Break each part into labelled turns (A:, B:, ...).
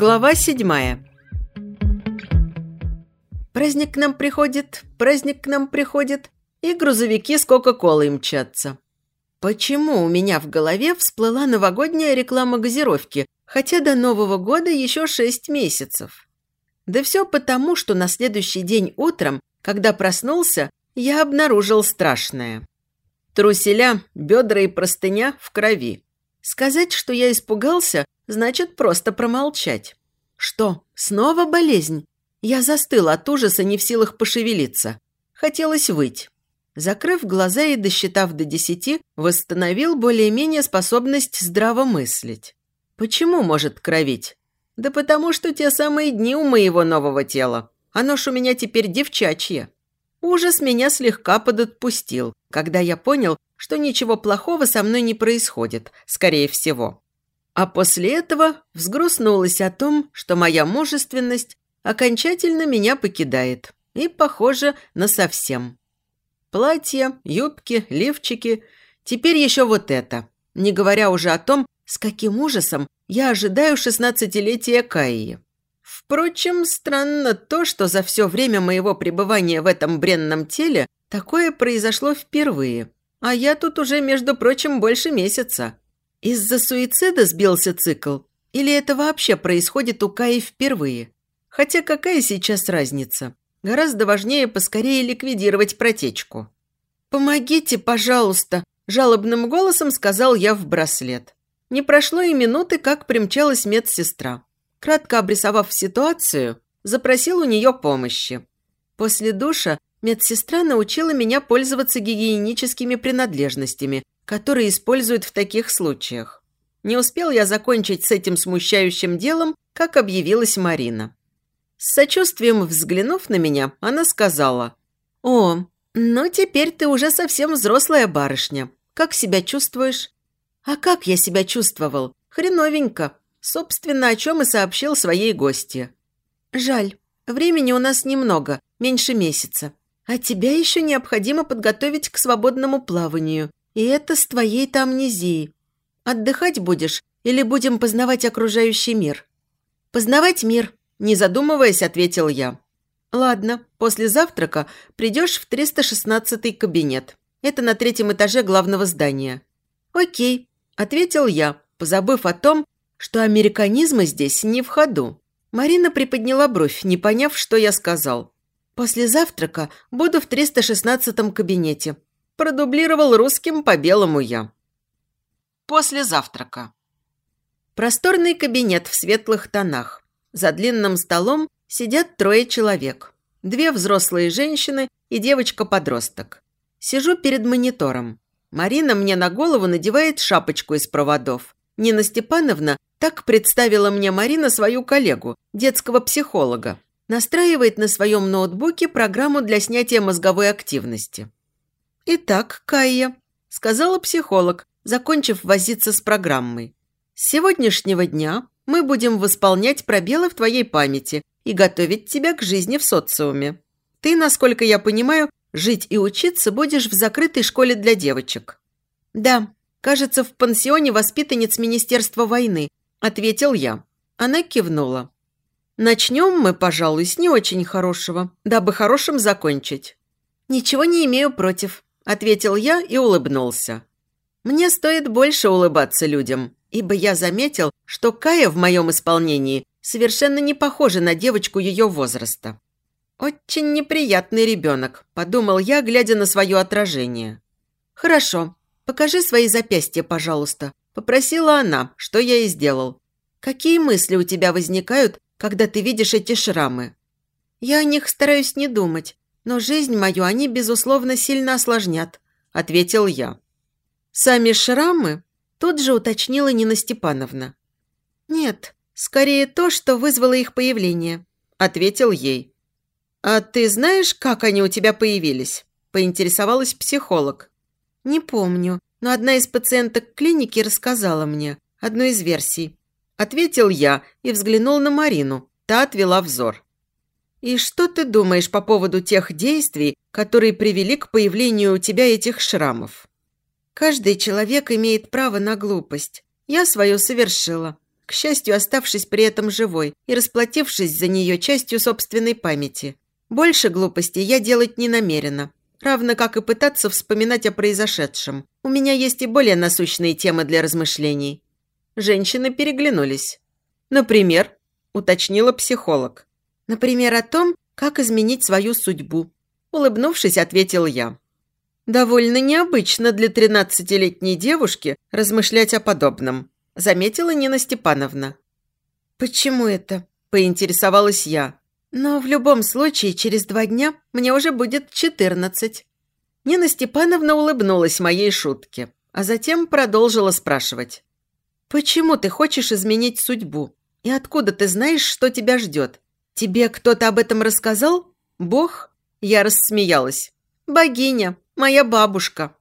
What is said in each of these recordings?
A: Глава седьмая. Праздник к нам приходит, праздник к нам приходит, и грузовики с Кока-Колой мчатся. Почему у меня в голове всплыла новогодняя реклама газировки, хотя до Нового года еще шесть месяцев? Да все потому, что на следующий день утром, когда проснулся, я обнаружил страшное. Труселя, бедра и простыня в крови. Сказать, что я испугался, значит просто промолчать. Что, снова болезнь? Я застыл от ужаса, не в силах пошевелиться. Хотелось выть. Закрыв глаза и досчитав до десяти, восстановил более-менее способность здраво мыслить. Почему может кровить? Да потому что те самые дни у моего нового тела. Оно ж у меня теперь девчачье. Ужас меня слегка подотпустил, когда я понял, что ничего плохого со мной не происходит, скорее всего. А после этого взгрустнулась о том, что моя мужественность окончательно меня покидает. И, похоже, насовсем. Платья, юбки, лифчики. Теперь еще вот это. Не говоря уже о том, с каким ужасом я ожидаю шестнадцатилетия Каи. Впрочем, странно то, что за все время моего пребывания в этом бренном теле такое произошло впервые. А я тут уже, между прочим, больше месяца. Из-за суицида сбился цикл? Или это вообще происходит у Каи впервые? Хотя какая сейчас разница? Гораздо важнее поскорее ликвидировать протечку. «Помогите, пожалуйста!» – жалобным голосом сказал я в браслет. Не прошло и минуты, как примчалась медсестра. Кратко обрисовав ситуацию, запросил у нее помощи. После душа Медсестра научила меня пользоваться гигиеническими принадлежностями, которые используют в таких случаях. Не успел я закончить с этим смущающим делом, как объявилась Марина. С сочувствием взглянув на меня, она сказала, «О, ну теперь ты уже совсем взрослая барышня. Как себя чувствуешь?» «А как я себя чувствовал? Хреновенько. Собственно, о чем и сообщил своей гости. Жаль, времени у нас немного, меньше месяца. А тебя еще необходимо подготовить к свободному плаванию. И это с твоей-то амнезией. Отдыхать будешь или будем познавать окружающий мир? Познавать мир, не задумываясь, ответил я. Ладно, после завтрака придешь в 316 кабинет. Это на третьем этаже главного здания. Окей, ответил я, позабыв о том, что американизмы здесь не в ходу. Марина приподняла бровь, не поняв, что я сказал. После завтрака буду в 316 кабинете. Продублировал русским по белому я. После завтрака. Просторный кабинет в светлых тонах. За длинным столом сидят трое человек. Две взрослые женщины и девочка-подросток. Сижу перед монитором. Марина мне на голову надевает шапочку из проводов. Нина Степановна так представила мне Марина свою коллегу, детского психолога настраивает на своем ноутбуке программу для снятия мозговой активности. «Итак, Кайя», – сказала психолог, закончив возиться с программой. «С сегодняшнего дня мы будем восполнять пробелы в твоей памяти и готовить тебя к жизни в социуме. Ты, насколько я понимаю, жить и учиться будешь в закрытой школе для девочек». «Да, кажется, в пансионе воспитанниц Министерства войны», – ответил я. Она кивнула. Начнем мы, пожалуй, с не очень хорошего, дабы хорошим закончить. Ничего не имею против, ответил я и улыбнулся. Мне стоит больше улыбаться людям, ибо я заметил, что Кая в моем исполнении совершенно не похожа на девочку ее возраста. «Очень неприятный ребенок», – подумал я, глядя на свое отражение. «Хорошо, покажи свои запястья, пожалуйста», – попросила она, что я и сделал. «Какие мысли у тебя возникают, когда ты видишь эти шрамы. Я о них стараюсь не думать, но жизнь мою они, безусловно, сильно осложнят», – ответил я. «Сами шрамы?» – тут же уточнила Нина Степановна. «Нет, скорее то, что вызвало их появление», – ответил ей. «А ты знаешь, как они у тебя появились?» – поинтересовалась психолог. «Не помню, но одна из пациенток клиники рассказала мне одну из версий. Ответил я и взглянул на Марину. Та отвела взор. «И что ты думаешь по поводу тех действий, которые привели к появлению у тебя этих шрамов?» «Каждый человек имеет право на глупость. Я свое совершила. к счастью, оставшись при этом живой и расплатившись за нее частью собственной памяти. Больше глупостей я делать не намерена, равно как и пытаться вспоминать о произошедшем. У меня есть и более насущные темы для размышлений. Женщины переглянулись. «Например?» – уточнила психолог. «Например, о том, как изменить свою судьбу», – улыбнувшись, ответил я. «Довольно необычно для тринадцатилетней девушки размышлять о подобном», – заметила Нина Степановна. «Почему это?» – поинтересовалась я. «Но в любом случае через два дня мне уже будет четырнадцать». Нина Степановна улыбнулась моей шутке, а затем продолжила спрашивать. «Почему ты хочешь изменить судьбу? И откуда ты знаешь, что тебя ждет? Тебе кто-то об этом рассказал? Бог?» Я рассмеялась. «Богиня, моя бабушка».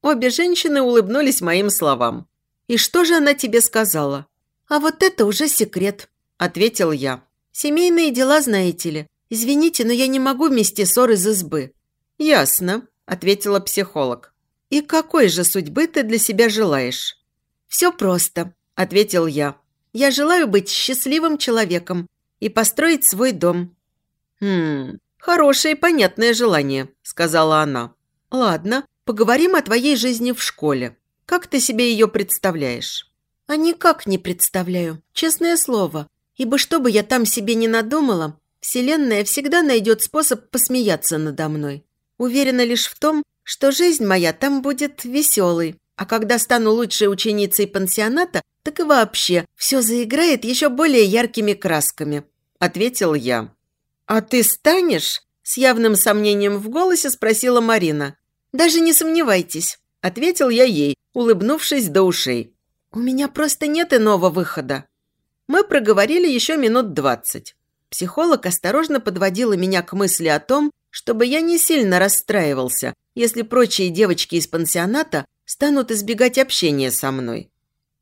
A: Обе женщины улыбнулись моим словам. «И что же она тебе сказала?» «А вот это уже секрет», – ответил я. «Семейные дела, знаете ли. Извините, но я не могу вместе ссор из избы». «Ясно», – ответила психолог. «И какой же судьбы ты для себя желаешь?» «Все просто», – ответил я. «Я желаю быть счастливым человеком и построить свой дом». «Хм, хорошее и понятное желание», – сказала она. «Ладно, поговорим о твоей жизни в школе. Как ты себе ее представляешь?» «А никак не представляю, честное слово. Ибо что бы я там себе не надумала, Вселенная всегда найдет способ посмеяться надо мной. Уверена лишь в том, что жизнь моя там будет веселой, а когда стану лучшей ученицей пансионата, так и вообще все заиграет еще более яркими красками», – ответил я. «А ты станешь?» – с явным сомнением в голосе спросила Марина. «Даже не сомневайтесь», – ответил я ей, улыбнувшись до ушей. «У меня просто нет иного выхода». Мы проговорили еще минут двадцать. Психолог осторожно подводила меня к мысли о том, чтобы я не сильно расстраивался, если прочие девочки из пансионата станут избегать общения со мной.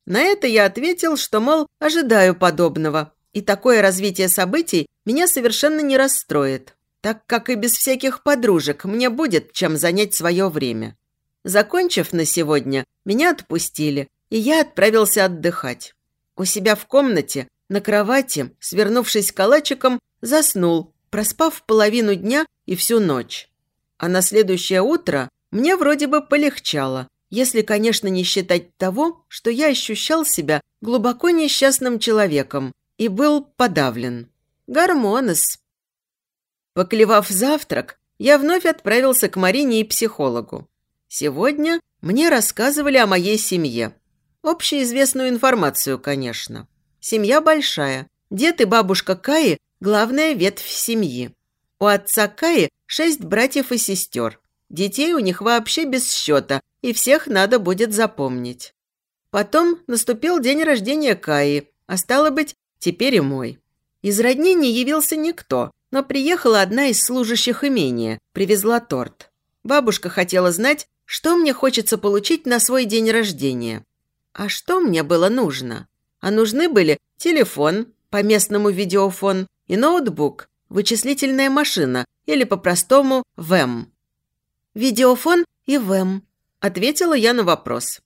A: На это я ответил, что, мол, ожидаю подобного, и такое развитие событий меня совершенно не расстроит, так как и без всяких подружек мне будет чем занять свое время. Закончив на сегодня, меня отпустили, и я отправился отдыхать. У себя в комнате, на кровати, свернувшись калачиком, заснул, проспав половину дня и всю ночь. А на следующее утро мне вроде бы полегчало, если, конечно, не считать того, что я ощущал себя глубоко несчастным человеком и был подавлен. Гормонос. Поклевав завтрак, я вновь отправился к Марине и психологу. Сегодня мне рассказывали о моей семье. Общеизвестную информацию, конечно. Семья большая. Дед и бабушка Каи – главная ветвь семьи. У отца Каи шесть братьев и сестер. Детей у них вообще без счета, и всех надо будет запомнить. Потом наступил день рождения Каи, а стало быть, теперь и мой. Из родни не явился никто, но приехала одна из служащих имения, привезла торт. Бабушка хотела знать, что мне хочется получить на свой день рождения. А что мне было нужно? А нужны были телефон, по-местному видеофон, и ноутбук, вычислительная машина или по-простому ВЭМ. «Видеофон и ВЭМ», – ответила я на вопрос.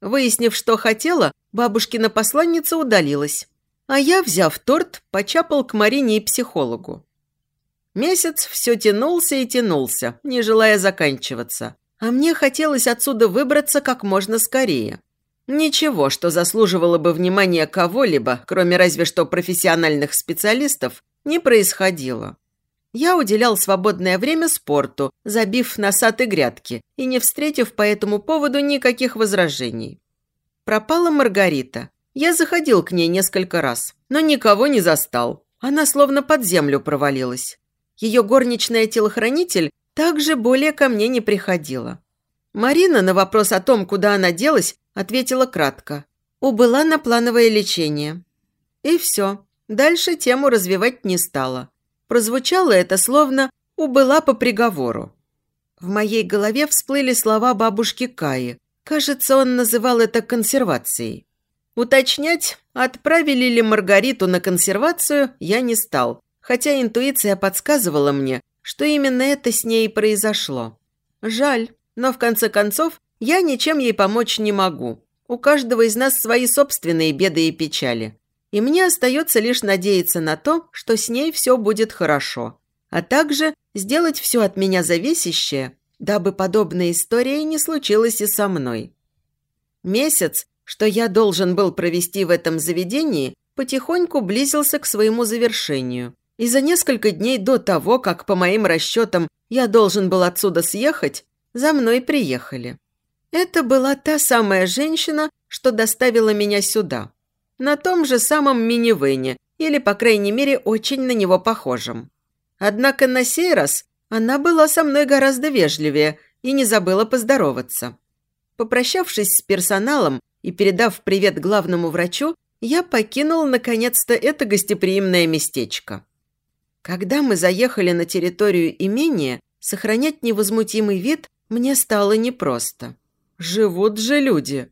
A: Выяснив, что хотела, бабушкина посланница удалилась. А я, взяв торт, почапал к Марине и психологу. Месяц все тянулся и тянулся, не желая заканчиваться. А мне хотелось отсюда выбраться как можно скорее. Ничего, что заслуживало бы внимания кого-либо, кроме разве что профессиональных специалистов, не происходило. Я уделял свободное время спорту, забив и грядки, и не встретив по этому поводу никаких возражений. Пропала Маргарита. Я заходил к ней несколько раз, но никого не застал. Она словно под землю провалилась. Ее горничная телохранитель также более ко мне не приходила. Марина на вопрос о том, куда она делась, ответила кратко. Убыла на плановое лечение. И все. Дальше тему развивать не стала. Прозвучало это словно «убыла по приговору». В моей голове всплыли слова бабушки Каи. Кажется, он называл это консервацией. Уточнять, отправили ли Маргариту на консервацию, я не стал, хотя интуиция подсказывала мне, что именно это с ней произошло. Жаль, но в конце концов я ничем ей помочь не могу. У каждого из нас свои собственные беды и печали. И мне остается лишь надеяться на то, что с ней все будет хорошо, а также сделать все от меня зависящее, дабы подобная история не случилась и со мной. Месяц, что я должен был провести в этом заведении, потихоньку близился к своему завершению. И за несколько дней до того, как, по моим расчетам, я должен был отсюда съехать, за мной приехали. Это была та самая женщина, что доставила меня сюда. На том же самом минивэне, или, по крайней мере, очень на него похожем. Однако на сей раз она была со мной гораздо вежливее и не забыла поздороваться. Попрощавшись с персоналом и передав привет главному врачу, я покинул, наконец-то, это гостеприимное местечко. Когда мы заехали на территорию имения, сохранять невозмутимый вид мне стало непросто. Живут же люди.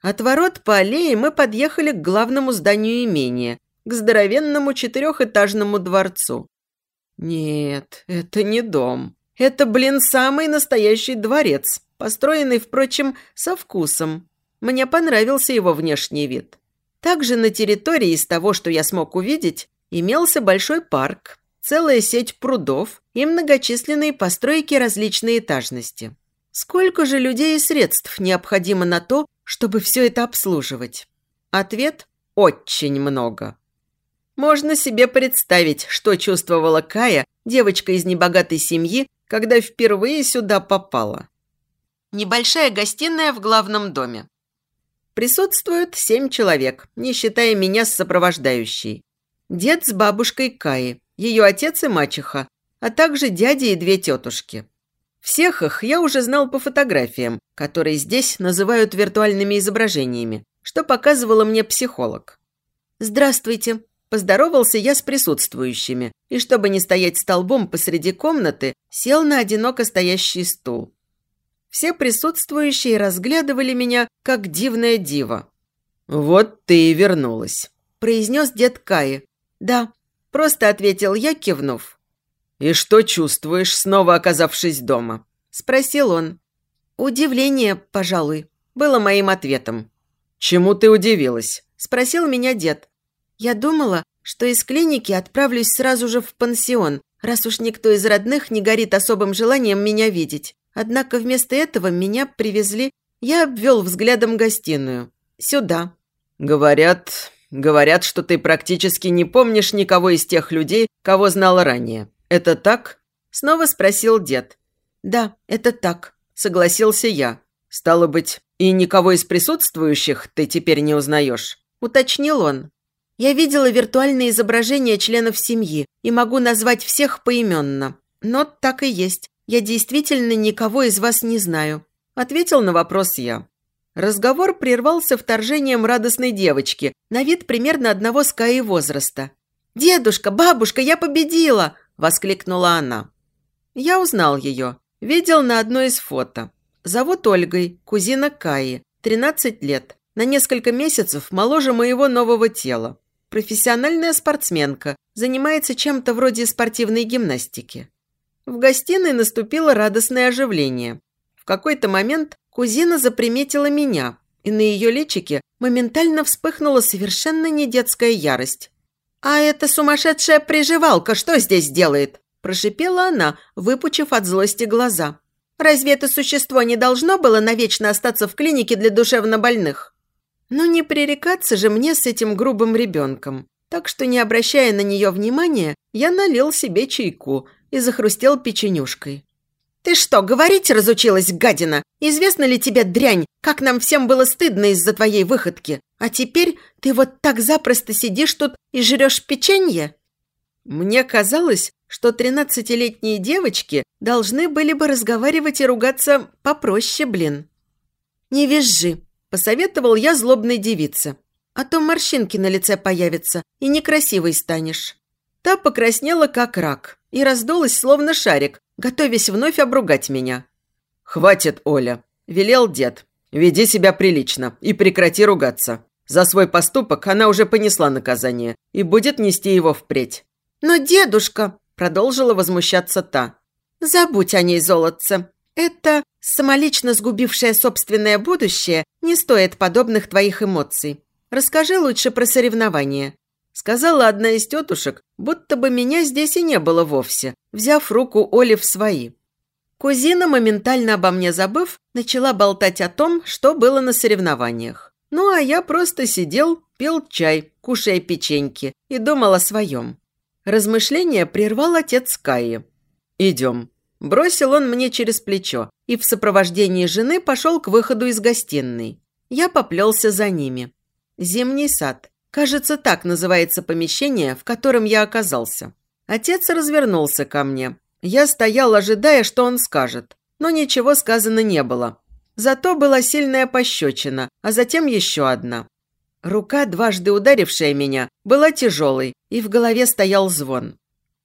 A: От ворот по аллее мы подъехали к главному зданию имения, к здоровенному четырехэтажному дворцу. Нет, это не дом. Это, блин, самый настоящий дворец, построенный, впрочем, со вкусом. Мне понравился его внешний вид. Также на территории из того, что я смог увидеть, имелся большой парк, целая сеть прудов и многочисленные постройки различной этажности. Сколько же людей и средств необходимо на то, чтобы все это обслуживать? Ответ – очень много. Можно себе представить, что чувствовала Кая, девочка из небогатой семьи, когда впервые сюда попала. Небольшая гостиная в главном доме. Присутствуют семь человек, не считая меня с сопровождающей. Дед с бабушкой Каи, ее отец и мачеха, а также дяди и две тетушки. Всех их я уже знал по фотографиям, которые здесь называют виртуальными изображениями, что показывала мне психолог. «Здравствуйте!» – поздоровался я с присутствующими, и, чтобы не стоять столбом посреди комнаты, сел на одиноко стоящий стул. Все присутствующие разглядывали меня, как дивное диво. «Вот ты и вернулась», – произнес дед Каи. «Да», – просто ответил я, кивнув. «И что чувствуешь, снова оказавшись дома?» – спросил он. «Удивление, пожалуй», – было моим ответом. «Чему ты удивилась?» – спросил меня дед. «Я думала, что из клиники отправлюсь сразу же в пансион, раз уж никто из родных не горит особым желанием меня видеть. Однако вместо этого меня привезли, я обвел взглядом гостиную. Сюда. Говорят, говорят, что ты практически не помнишь никого из тех людей, кого знала ранее. Это так? Снова спросил дед. Да, это так, согласился я. Стало быть, и никого из присутствующих ты теперь не узнаешь? Уточнил он. Я видела виртуальные изображения членов семьи и могу назвать всех поименно. Но так и есть. «Я действительно никого из вас не знаю», – ответил на вопрос я. Разговор прервался вторжением радостной девочки, на вид примерно одного с Каей возраста. «Дедушка, бабушка, я победила!» – воскликнула она. Я узнал ее. Видел на одной из фото. Зовут Ольгой, кузина Каи, 13 лет. На несколько месяцев моложе моего нового тела. Профессиональная спортсменка, занимается чем-то вроде спортивной гимнастики. В гостиной наступило радостное оживление. В какой-то момент кузина заприметила меня, и на ее личике моментально вспыхнула совершенно не детская ярость. «А эта сумасшедшая приживалка что здесь делает?» – прошипела она, выпучив от злости глаза. «Разве это существо не должно было навечно остаться в клинике для душевнобольных?» Но не пререкаться же мне с этим грубым ребенком. Так что, не обращая на нее внимания, я налил себе чайку – и захрустел печенюшкой. «Ты что, говорить разучилась, гадина? Известно ли тебе, дрянь, как нам всем было стыдно из-за твоей выходки? А теперь ты вот так запросто сидишь тут и жрешь печенье?» Мне казалось, что тринадцатилетние девочки должны были бы разговаривать и ругаться попроще, блин. «Не визжи», – посоветовал я злобной девице. «А то морщинки на лице появятся, и некрасивой станешь». Та покраснела, как рак и раздулась, словно шарик, готовясь вновь обругать меня. «Хватит, Оля», – велел дед. «Веди себя прилично и прекрати ругаться. За свой поступок она уже понесла наказание и будет нести его впредь». «Но дедушка», – продолжила возмущаться та. «Забудь о ней, золотце. Это, самолично сгубившее собственное будущее, не стоит подобных твоих эмоций. расскажи лучше про соревнования», сказала одна из тетушек, будто бы меня здесь и не было вовсе, взяв руку Оли в свои. Кузина, моментально обо мне забыв, начала болтать о том, что было на соревнованиях. Ну, а я просто сидел, пил чай, кушая печеньки и думал о своем. Размышление прервал отец Каи. «Идем». Бросил он мне через плечо и в сопровождении жены пошел к выходу из гостиной. Я поплелся за ними. Зимний сад. Кажется, так называется помещение, в котором я оказался. Отец развернулся ко мне. Я стоял, ожидая, что он скажет. Но ничего сказано не было. Зато была сильная пощечина, а затем еще одна. Рука, дважды ударившая меня, была тяжелой, и в голове стоял звон.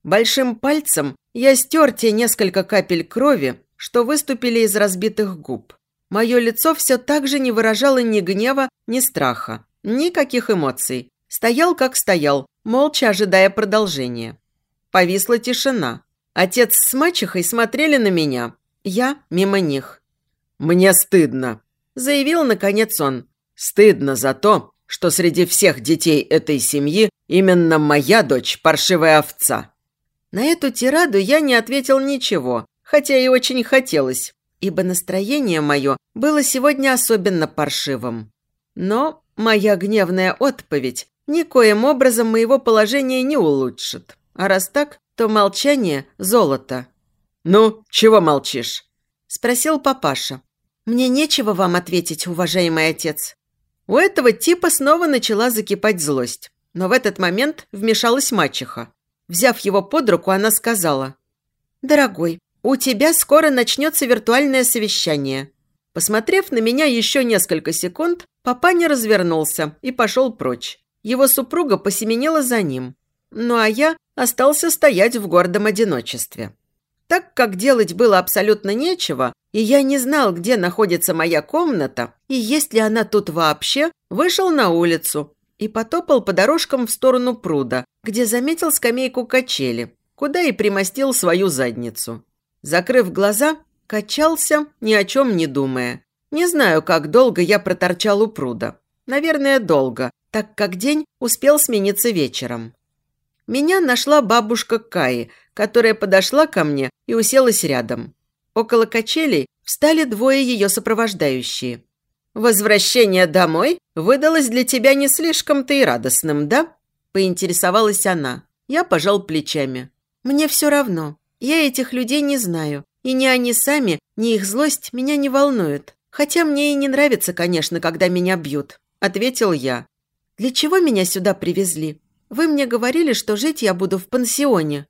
A: Большим пальцем я стер те несколько капель крови, что выступили из разбитых губ. Мое лицо все так же не выражало ни гнева, ни страха, никаких эмоций. Стоял, как стоял, молча ожидая продолжения. Повисла тишина. Отец с мачехой смотрели на меня, я мимо них. «Мне стыдно», – заявил наконец он. «Стыдно за то, что среди всех детей этой семьи именно моя дочь – паршивая овца». На эту тираду я не ответил ничего, хотя и очень хотелось, ибо настроение мое было сегодня особенно паршивым. Но моя гневная отповедь никоим образом моего положения не улучшит. А раз так, то молчание – золото. «Ну, чего молчишь?» – спросил папаша. «Мне нечего вам ответить, уважаемый отец. У этого типа снова начала закипать злость. Но в этот момент вмешалась мачеха. Взяв его под руку, она сказала. «Дорогой, у тебя скоро начнется виртуальное совещание». Посмотрев на меня еще несколько секунд, папа не развернулся и пошел прочь. Его супруга посеменила за ним. Ну а я остался стоять в гордом одиночестве. Так как делать было абсолютно нечего, и я не знал, где находится моя комната и есть ли она тут вообще, вышел на улицу и потопал по дорожкам в сторону пруда, где заметил скамейку качели, куда и примостил свою задницу. Закрыв глаза, качался, ни о чем не думая. Не знаю, как долго я проторчал у пруда. Наверное, долго, так как день успел смениться вечером. Меня нашла бабушка Каи, которая подошла ко мне и уселась рядом. Около качелей встали двое ее сопровождающие. «Возвращение домой выдалось для тебя не слишком-то и радостным, да?» – поинтересовалась она. Я пожал плечами. «Мне все равно. Я этих людей не знаю. И ни они сами, ни их злость меня не волнуют. Хотя мне и не нравится, конечно, когда меня бьют», – ответил я. «Для чего меня сюда привезли? Вы мне говорили, что жить я буду в пансионе».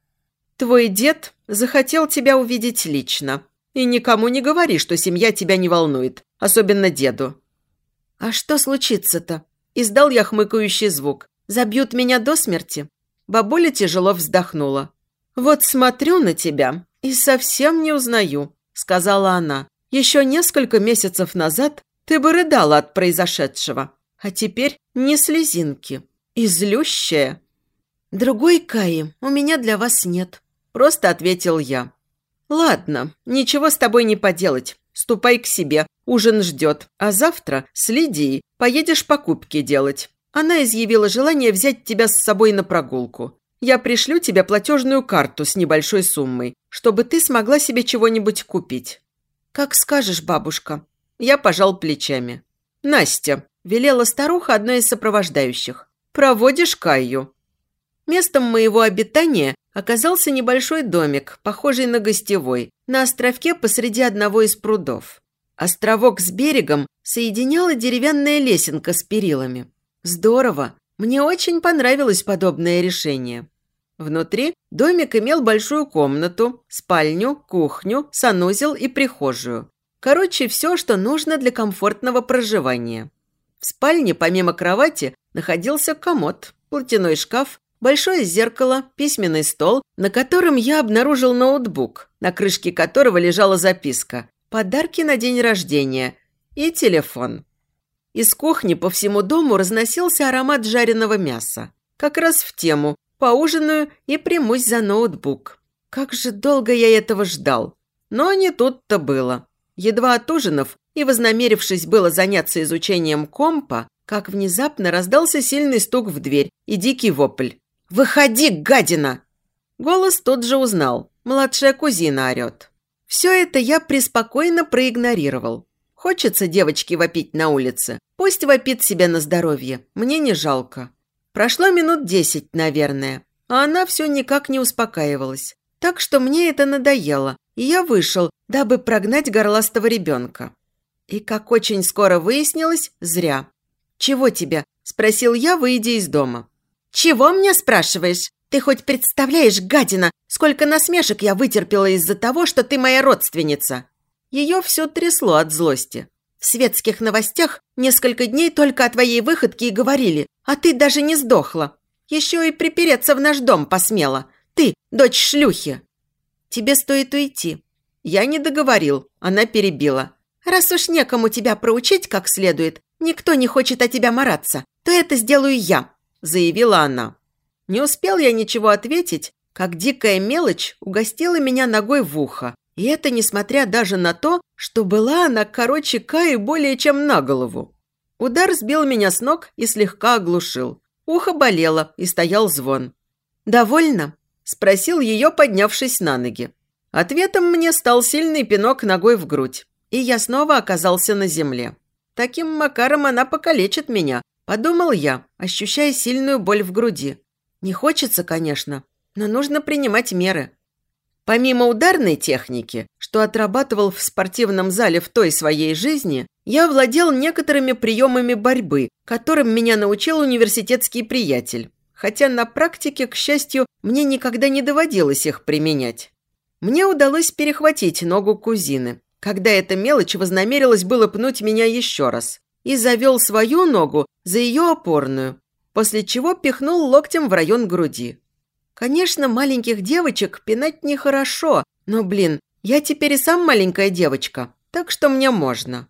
A: «Твой дед захотел тебя увидеть лично», и никому не говори, что семья тебя не волнует, особенно деду». «А что случится-то?» Издал я хмыкающий звук. «Забьют меня до смерти?» Бабуля тяжело вздохнула. «Вот смотрю на тебя и совсем не узнаю», — сказала она. «Еще несколько месяцев назад ты бы рыдала от произошедшего, а теперь не слезинки. И злющая». «Другой Каи у меня для вас нет», — просто ответил я. «Ладно, ничего с тобой не поделать. Ступай к себе, ужин ждет. А завтра следи, поедешь покупки делать». Она изъявила желание взять тебя с собой на прогулку. Я пришлю тебе платежную карту с небольшой суммой, чтобы ты смогла себе чего-нибудь купить». «Как скажешь, бабушка». Я пожал плечами. «Настя», – велела старуха одной из сопровождающих, – «проводишь Каю». Местом моего обитания оказался небольшой домик, похожий на гостевой, на островке посреди одного из прудов. Островок с берегом соединяла деревянная лесенка с перилами. Здорово! Мне очень понравилось подобное решение. Внутри домик имел большую комнату, спальню, кухню, санузел и прихожую. Короче, все, что нужно для комфортного проживания. В спальне, помимо кровати, находился комод, платяной шкаф большое зеркало, письменный стол, на котором я обнаружил ноутбук, на крышке которого лежала записка «Подарки на день рождения» и телефон. Из кухни по всему дому разносился аромат жареного мяса. Как раз в тему «Поужинаю и примусь за ноутбук». Как же долго я этого ждал. Но не тут-то было. Едва отужинав и вознамерившись было заняться изучением компа, как внезапно раздался сильный стук в дверь и дикий вопль. «Выходи, гадина!» Голос тот же узнал. Младшая кузина орет. Все это я преспокойно проигнорировал. Хочется девочке вопить на улице. Пусть вопит себе на здоровье. Мне не жалко. Прошло минут десять, наверное. А она все никак не успокаивалась. Так что мне это надоело. И я вышел, дабы прогнать горластого ребенка. И, как очень скоро выяснилось, зря. «Чего тебе?» – спросил я, выйдя из дома. «Чего мне спрашиваешь? Ты хоть представляешь, гадина, сколько насмешек я вытерпела из-за того, что ты моя родственница?» Ее все трясло от злости. В светских новостях несколько дней только о твоей выходке и говорили, а ты даже не сдохла. Еще и припереться в наш дом посмела. Ты, дочь шлюхи. Тебе стоит уйти. Я не договорил, она перебила. Раз уж некому тебя проучить как следует, никто не хочет о тебя мараться, то это сделаю я, заявила она. Не успел я ничего ответить, как дикая мелочь угостила меня ногой в ухо. И это несмотря даже на то, что была она короче Каи более чем на голову. Удар сбил меня с ног и слегка оглушил. Ухо болело, и стоял звон. «Довольно?» – спросил ее, поднявшись на ноги. Ответом мне стал сильный пинок ногой в грудь, и я снова оказался на земле. Таким макаром она покалечит меня, подумал я, ощущая сильную боль в груди. Не хочется, конечно, но нужно принимать меры. Помимо ударной техники, что отрабатывал в спортивном зале в той своей жизни, я владел некоторыми приемами борьбы, которым меня научил университетский приятель. Хотя на практике, к счастью, мне никогда не доводилось их применять. Мне удалось перехватить ногу кузины, когда эта мелочь вознамерилась было пнуть меня еще раз, и завел свою ногу за ее опорную, после чего пихнул локтем в район груди. Конечно, маленьких девочек пинать нехорошо, но, блин, я теперь и сам маленькая девочка, так что мне можно.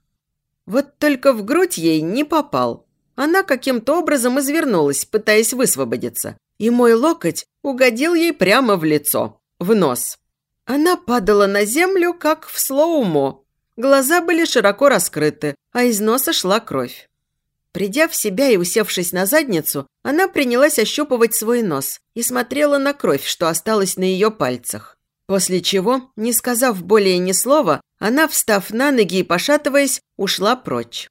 A: Вот только в грудь ей не попал. Она каким-то образом извернулась, пытаясь высвободиться, и мой локоть угодил ей прямо в лицо, в нос. Она падала на землю, как в слоумо. Глаза были широко раскрыты, а из носа шла кровь. Придя в себя и усевшись на задницу, она принялась ощупывать свой нос и смотрела на кровь, что осталась на ее пальцах. После чего, не сказав более ни слова, она, встав на ноги и пошатываясь, ушла прочь.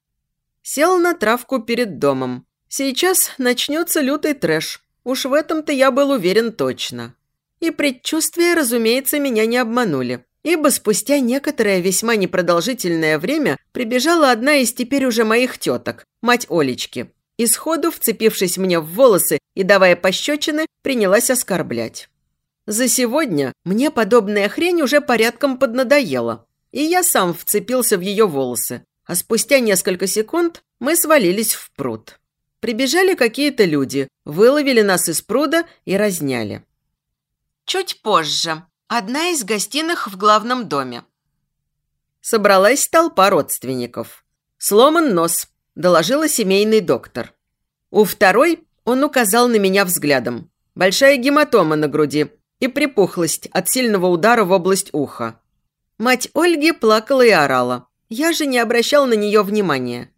A: Сел на травку перед домом. Сейчас начнется лютый трэш. Уж в этом-то я был уверен точно. И предчувствия, разумеется, меня не обманули ибо спустя некоторое весьма непродолжительное время прибежала одна из теперь уже моих теток, мать Олечки, и сходу, вцепившись мне в волосы и давая пощечины, принялась оскорблять. За сегодня мне подобная хрень уже порядком поднадоела, и я сам вцепился в ее волосы, а спустя несколько секунд мы свалились в пруд. Прибежали какие-то люди, выловили нас из пруда и разняли. Чуть позже. Одна из гостиных в главном доме. Собралась толпа родственников. Сломан нос, доложила семейный доктор. У второй он указал на меня взглядом. Большая гематома на груди и припухлость от сильного удара в область уха. Мать Ольги плакала и орала. Я же не обращал на нее внимания.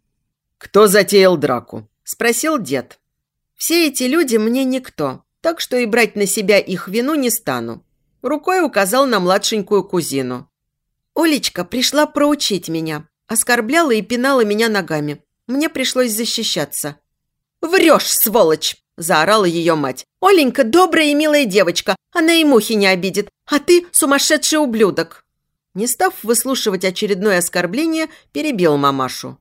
A: «Кто затеял драку?» – спросил дед. «Все эти люди мне никто, так что и брать на себя их вину не стану. Рукой указал на младшенькую кузину. Олечка пришла проучить меня. Оскорбляла и пинала меня ногами. Мне пришлось защищаться. «Врешь, сволочь!» – заорала ее мать. «Оленька добрая и милая девочка. Она и мухи не обидит. А ты сумасшедший ублюдок!» Не став выслушивать очередное оскорбление, перебил мамашу.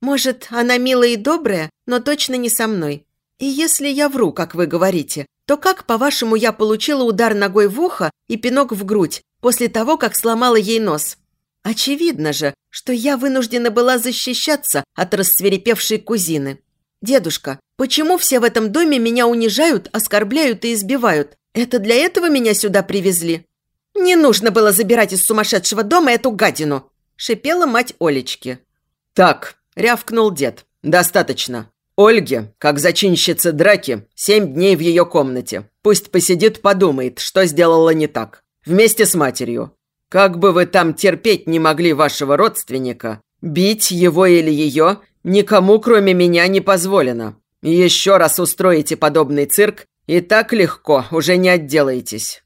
A: «Может, она милая и добрая, но точно не со мной. И если я вру, как вы говорите, то как, по-вашему, я получила удар ногой в ухо и пинок в грудь после того, как сломала ей нос? Очевидно же, что я вынуждена была защищаться от рассверепевшей кузины. «Дедушка, почему все в этом доме меня унижают, оскорбляют и избивают? Это для этого меня сюда привезли?» «Не нужно было забирать из сумасшедшего дома эту гадину!» – шипела мать Олечки.
B: «Так», – рявкнул дед, – «достаточно. Ольге, как зачинщице драки, семь дней в ее комнате. Пусть посидит, подумает, что сделала не так. Вместе с матерью. Как бы вы там терпеть не могли вашего родственника, бить его или ее никому, кроме меня, не позволено. Еще раз устроите подобный цирк, и так легко уже не отделаетесь.